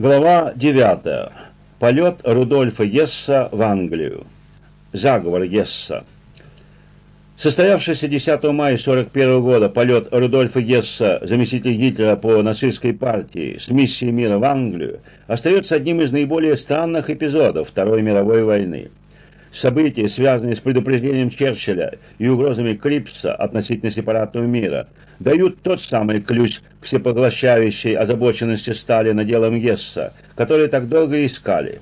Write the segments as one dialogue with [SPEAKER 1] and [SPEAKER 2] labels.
[SPEAKER 1] Глава 9. Полет Рудольфа Гесса в Англию. Заговор Гесса. Состоявшийся 10 мая 1941 года полет Рудольфа Гесса, заместителя Гитлера по нацистской партии, с миссией мира в Англию, остается одним из наиболее странных эпизодов Второй мировой войны. События, связанные с предупреждением Черчилля и угрозами Крипса относительно сепаратного мира, дают тот самый ключ к всепоглощающей озабоченности Сталина делом Гесса, который так долго искали.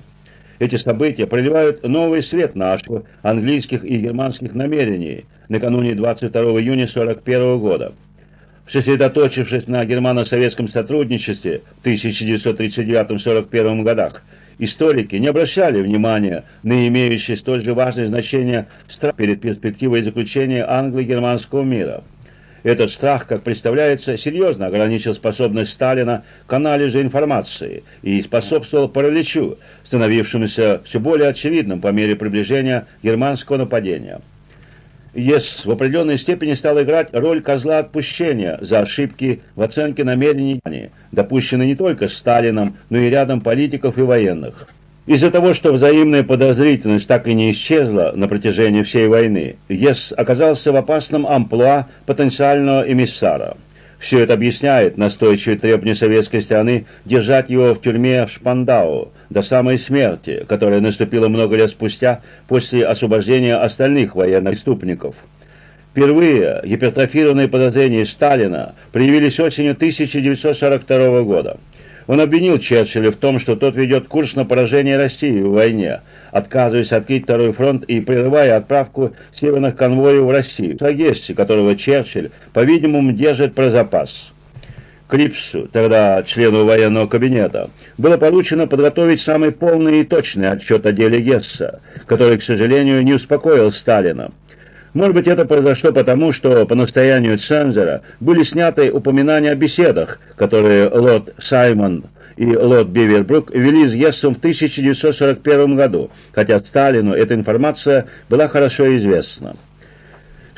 [SPEAKER 1] Эти события проливают новый свет на ошибку английских и германских намерений накануне 22 июня 1941 года. Сосредоточившись на германо-советском сотрудничестве в 1939-1941 годах, историки не обращали внимания на имеющий столь же важное значение страх перед перспективой заключения англо-германского мира. Этот страх, как представляется, серьезно ограничил способность Сталина к анализу информации и способствовал параличу, становившемуся все более очевидным по мере приближения германского нападения. ЕС в определенной степени стал играть роль козла отпущения за ошибки в оценке намерений, допущенные не только Сталином, но и рядом политиков и военных. Из-за того, что взаимная подозрительность так и не исчезла на протяжении всей войны, ЕС оказался в опасном амплуа потенциального эмиссара. Все это объясняет настойчивые требования советской страны держать его в тюрьме в Шпандау до самой смерти, которая наступила много лет спустя после освобождения остальных военных преступников. Впервые гипертрофированные подозрения Сталина проявились осенью 1942 года. Он обвинил Черчилля в том, что тот ведет курс на поражение России в войне, отказываясь открыть второй фронт и прерывая отправку северных конвоев в Россию, в которого Черчилль, по-видимому, держит про запас. Крипсу, тогда члену военного кабинета, было поручено подготовить самый полный и точный отчет о деле Гесса, который, к сожалению, не успокоил Сталина. Может быть, это произошло потому, что по настоянию цензора были сняты упоминания о беседах, которые лорд Саймон и лорд Бивербрук вели с Ессом в 1941 году, хотя Сталину эта информация была хорошо известна.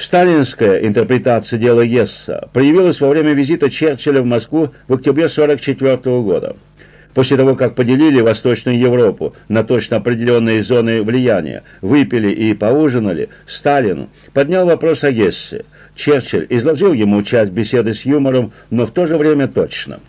[SPEAKER 1] Сталинская интерпретация дела Есса проявилась во время визита Черчилля в Москву в октябре 1944 года. После того, как поделили Восточную Европу на точно определенные зоны влияния, выпили и поужинали, Сталин поднял вопрос о Гессе. Черчилль изложил ему часть беседы с юмором, но в то же время точно.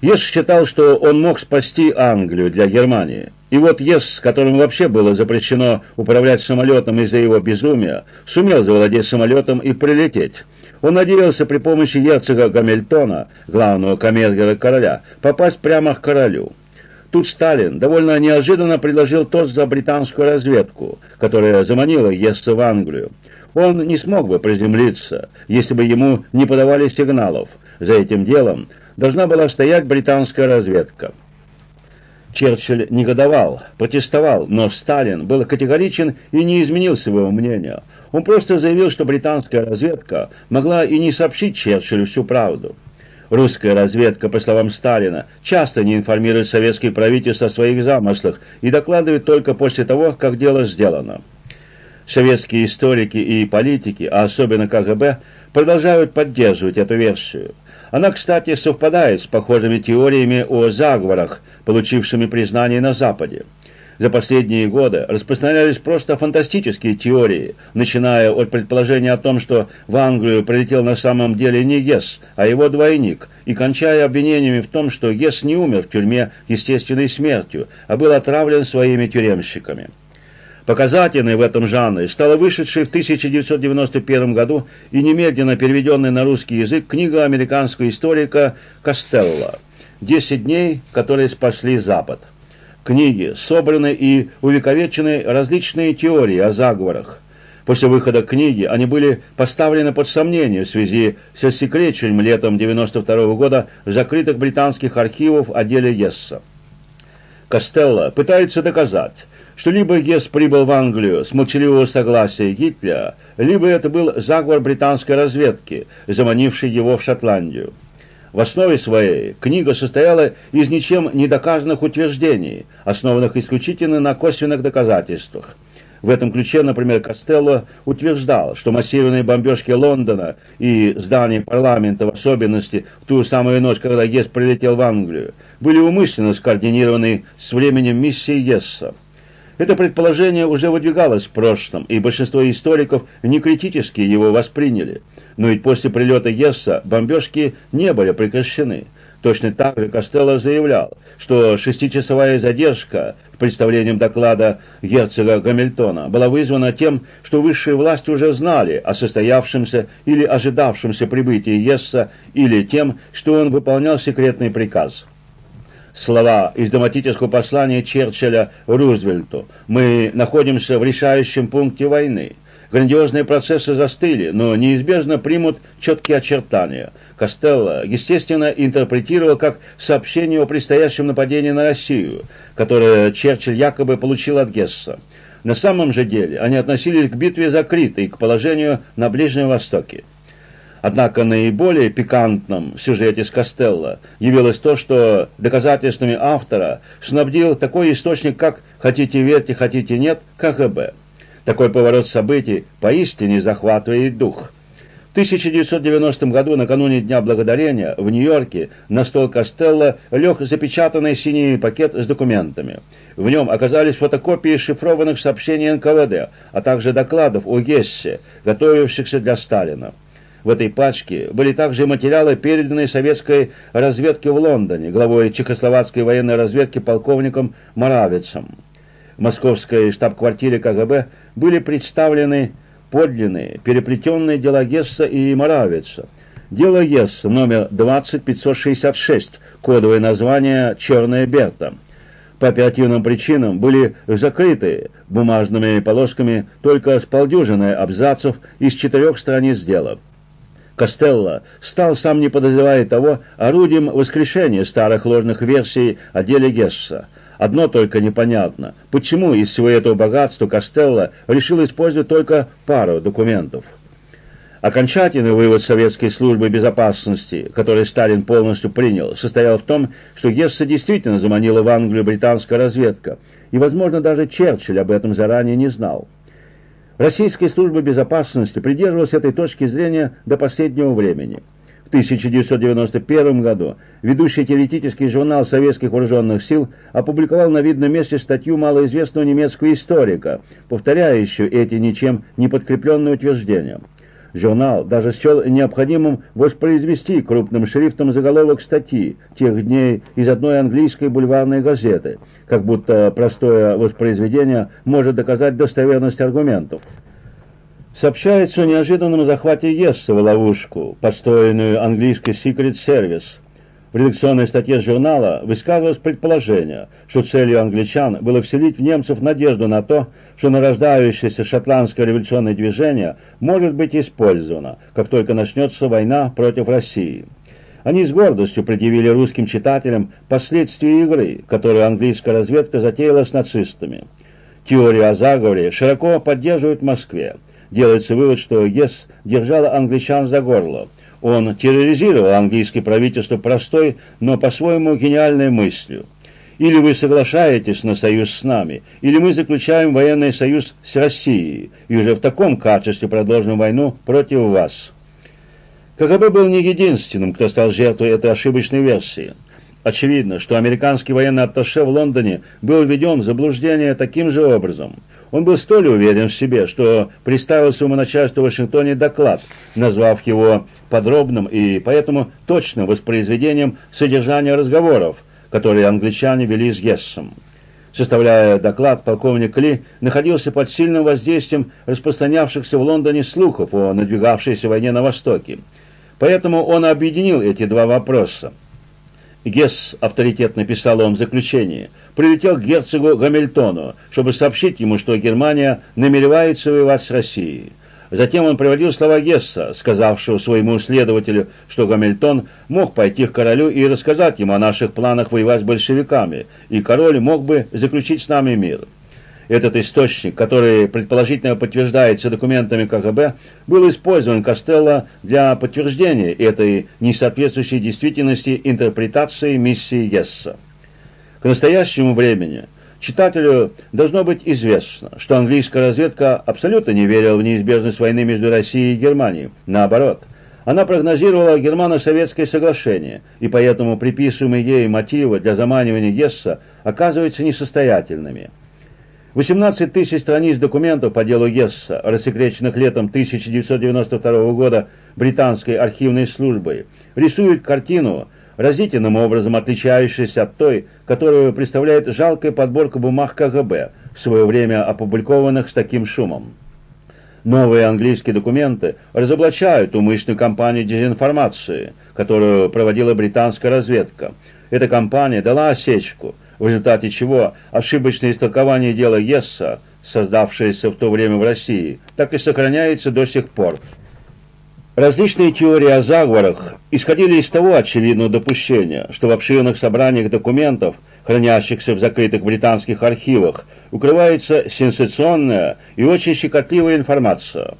[SPEAKER 1] Ес считал, что он мог спасти Англию для Германии. И вот Ес, которому вообще было запрещено управлять самолетом из-за его безумия, сумел завладеть самолетом и прилететь. Он надеялся при помощи герцога Гамильтона, главного камергера короля, попасть прямо к королю. Тут Сталин довольно неожиданно предложил тост за британскую разведку, которая заманила Есса в Англию. Он не смог бы приземлиться, если бы ему не подавали сигналов. За этим делом должна была стоять британская разведка. Черчилль негодовал, протестовал, но Сталин был категоричен и не изменил своего мнения. Он просто заявил, что британская разведка могла и не сообщить Черчиллю всю правду. Русская разведка, по словам Сталина, часто не информирует советское правительство о своих замыслах и докладывает только после того, как дело сделано. Советские историки и политики, а особенно КГБ, продолжают поддерживать эту версию. Она, кстати, совпадает с похожими теориями о заговорах, получившими признание на Западе. За последние годы распространялись просто фантастические теории, начиная от предположения о том, что в Англию прилетел на самом деле не Гесс, а его двойник, и кончая обвинениями в том, что Гесс не умер в тюрьме естественной смертью, а был отравлен своими тюремщиками. Показательной в этом жанре стала вышедшая в 1991 году и немедленно переведенная на русский язык книга американского историка Костелла «Десять дней, которые спасли Запад». В книге собраны и увековечены различные теории о заговорах. После выхода книги они были поставлены под сомнение в связи с рассекречением летом 1992 года закрытых британских архивов о деле Гесса. Костелло пытается доказать, что либо Гесс прибыл в Англию с молчаливого согласия Гитлера, либо это был заговор британской разведки, заманивший его в Шотландию. В основе своей книга состояла из ничем не доказанных утверждений, основанных исключительно на косвенных доказательствах. В этом ключе, например, Костелло утверждал, что массированные бомбежки Лондона и зданий парламента, в особенности в ту самую ночь, когда Гесс прилетел в Англию, были умышленно скоординированы с временем миссии Гесса. Это предположение уже выдвигалось в прошлом, и большинство историков некритически его восприняли. Но ведь после прилета Гесса бомбежки не были прекращены. Точно так же Костелло заявлял, что шестичасовая задержка с представлением доклада герцога Гамильтона была вызвана тем, что высшие власти уже знали о состоявшемся или ожидавшемся прибытии Есса, или тем, что он выполнял секретный приказ. Слова из драматического послания Черчилля Рузвельту «Мы находимся в решающем пункте войны». Грандиозные процессы застыли, но неизбежно примут четкие очертания. Костелло, естественно, интерпретировал как сообщение о предстоящем нападении на Россию, которое Черчилль якобы получил от Гесса. На самом же деле они относились к битве за Крит и к положению на Ближнем Востоке. Однако наиболее пикантным в сюжете с Костелло явилось то, что доказательствами автора снабдил такой источник, как «Хотите верьте, хотите нет» КГБ. Такой поворот событий поистине захватывает дух. В 1990 году, накануне Дня Благодарения, в Нью-Йорке на стол Костелло лег запечатанный синий пакет с документами. В нем оказались фотокопии шифрованных сообщений НКВД, а также докладов о Гессе, готовившихся для Сталина. В этой пачке были также материалы, переданные советской разведке в Лондоне, главой чехословацкой военной разведки полковником Моравицем московской штаб-квартире КГБ были представлены подлинные, переплетенные дела Гесса и Моравица. Дело Гесса номер 20566, кодовое название «Черная Берта». По оперативным причинам были закрыты бумажными полосками только с полдюжины абзацев из четырех страниц дела. Костелло стал, сам не подозревая того, орудием воскрешения старых ложных версий о деле Гесса. Одно только непонятно, почему из всего этого богатства Костелло решил использовать только пару документов. Окончательный вывод советской службы безопасности, который Сталин полностью принял, состоял в том, что Гесса действительно заманила в Англию британская разведка, и, возможно, даже Черчилль об этом заранее не знал. Российская служба безопасности придерживалась этой точки зрения до последнего времени – 1991 году ведущий теоретический журнал советских вооруженных сил опубликовал на видном месте статью малоизвестного немецкого историка, повторяющую эти ничем не подкрепленные утверждения. Журнал даже счел необходимым воспроизвести крупным шрифтом заголовок статьи тех дней из одной английской бульварной газеты, как будто простое воспроизведение может доказать достоверность аргументов. Сообщается о неожиданном захвате Есса в ловушку, построенную английской Secret Service. В редакционной статье журнала высказывалось предположение, что целью англичан было вселить в немцев надежду на то, что нарождающееся шотландское революционное движение может быть использовано, как только начнется война против России. Они с гордостью предъявили русским читателям последствия игры, которую английская разведка затеяла с нацистами. Теорию о заговоре широко поддерживают в Москве делается вывод, что ЕС держала англичан за горло. Он терроризировал английское правительство простой, но по-своему гениальной мыслью. Или вы соглашаетесь на союз с нами, или мы заключаем военный союз с Россией, и уже в таком качестве продолжим войну против вас. КГБ был не единственным, кто стал жертвой этой ошибочной версии. Очевидно, что американский военный атташе в Лондоне был введен в заблуждение таким же образом – он был столь уверен в себе, что представил своему начальству в Вашингтоне доклад, назвав его подробным и поэтому точным воспроизведением содержания разговоров, которые англичане вели с Гессом. Составляя доклад, полковник Ли находился под сильным воздействием распространявшихся в Лондоне слухов о надвигавшейся войне на Востоке. Поэтому он объединил эти два вопроса. Гесс авторитетно писал он в заключении, прилетел к герцогу Гамильтону, чтобы сообщить ему, что Германия намеревается воевать с Россией. Затем он приводил слова Гесса, сказавшего своему следователю, что Гамильтон мог пойти к королю и рассказать ему о наших планах воевать с большевиками, и король мог бы заключить с нами мир. Этот источник, который предположительно подтверждается документами КГБ, был использован Костелло для подтверждения этой несоответствующей действительности интерпретации миссии Гесса. К настоящему времени Читателю должно быть известно, что английская разведка абсолютно не верила в неизбежность войны между Россией и Германией. Наоборот, она прогнозировала германо-советское соглашение, и поэтому приписываемые ей мотивы для заманивания Гесса оказываются несостоятельными. 18 тысяч страниц документов по делу Гесса, рассекреченных летом 1992 года британской архивной службой, рисуют картину, разительным образом отличающаяся от той, которую представляет жалкая подборка бумаг КГБ, в свое время опубликованных с таким шумом. Новые английские документы разоблачают умышленную кампанию дезинформации, которую проводила британская разведка. Эта кампания дала осечку, в результате чего ошибочное истолкование дела Гесса, создавшееся в то время в России, так и сохраняется до сих пор. Различные теории о заговорах исходили из того очевидного допущения, что в обширных собраниях документов, хранящихся в закрытых британских архивах, укрывается сенсационная и очень щекотливая информация.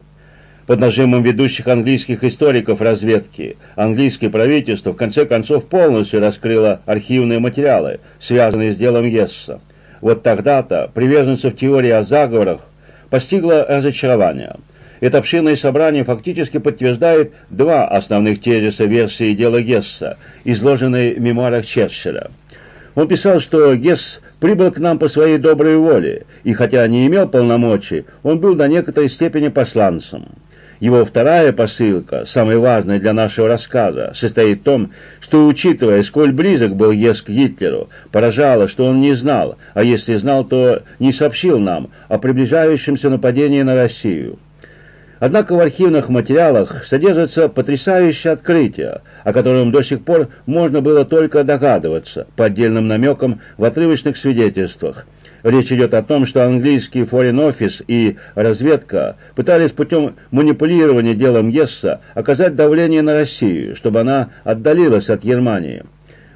[SPEAKER 1] Под нажимом ведущих английских историков разведки английское правительство в конце концов полностью раскрыло архивные материалы, связанные с делом Гесса. Вот тогда-то приверженцев теории о заговорах постигло разочарование – это обширное собрание фактически подтверждает два основных тезиса версии дела Гесса, изложенные в мемуарах Черчилля. Он писал, что Гесс прибыл к нам по своей доброй воле, и хотя не имел полномочий, он был до некоторой степени посланцем. Его вторая посылка, самая важная для нашего рассказа, состоит в том, что, учитывая, сколь близок был Гесс к Гитлеру, поражало, что он не знал, а если знал, то не сообщил нам о приближающемся нападении на Россию. Однако в архивных материалах содержится потрясающее открытие, о котором до сих пор можно было только догадываться по отдельным намекам в отрывочных свидетельствах. Речь идет о том, что английский Foreign Office и разведка пытались путем манипулирования делом Гесса оказать давление на Россию, чтобы она отдалилась от Германии.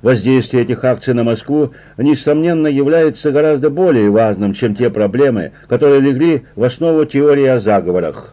[SPEAKER 1] Воздействие этих акций на Москву, несомненно, является гораздо более важным, чем те проблемы, которые легли в основу теории о заговорах.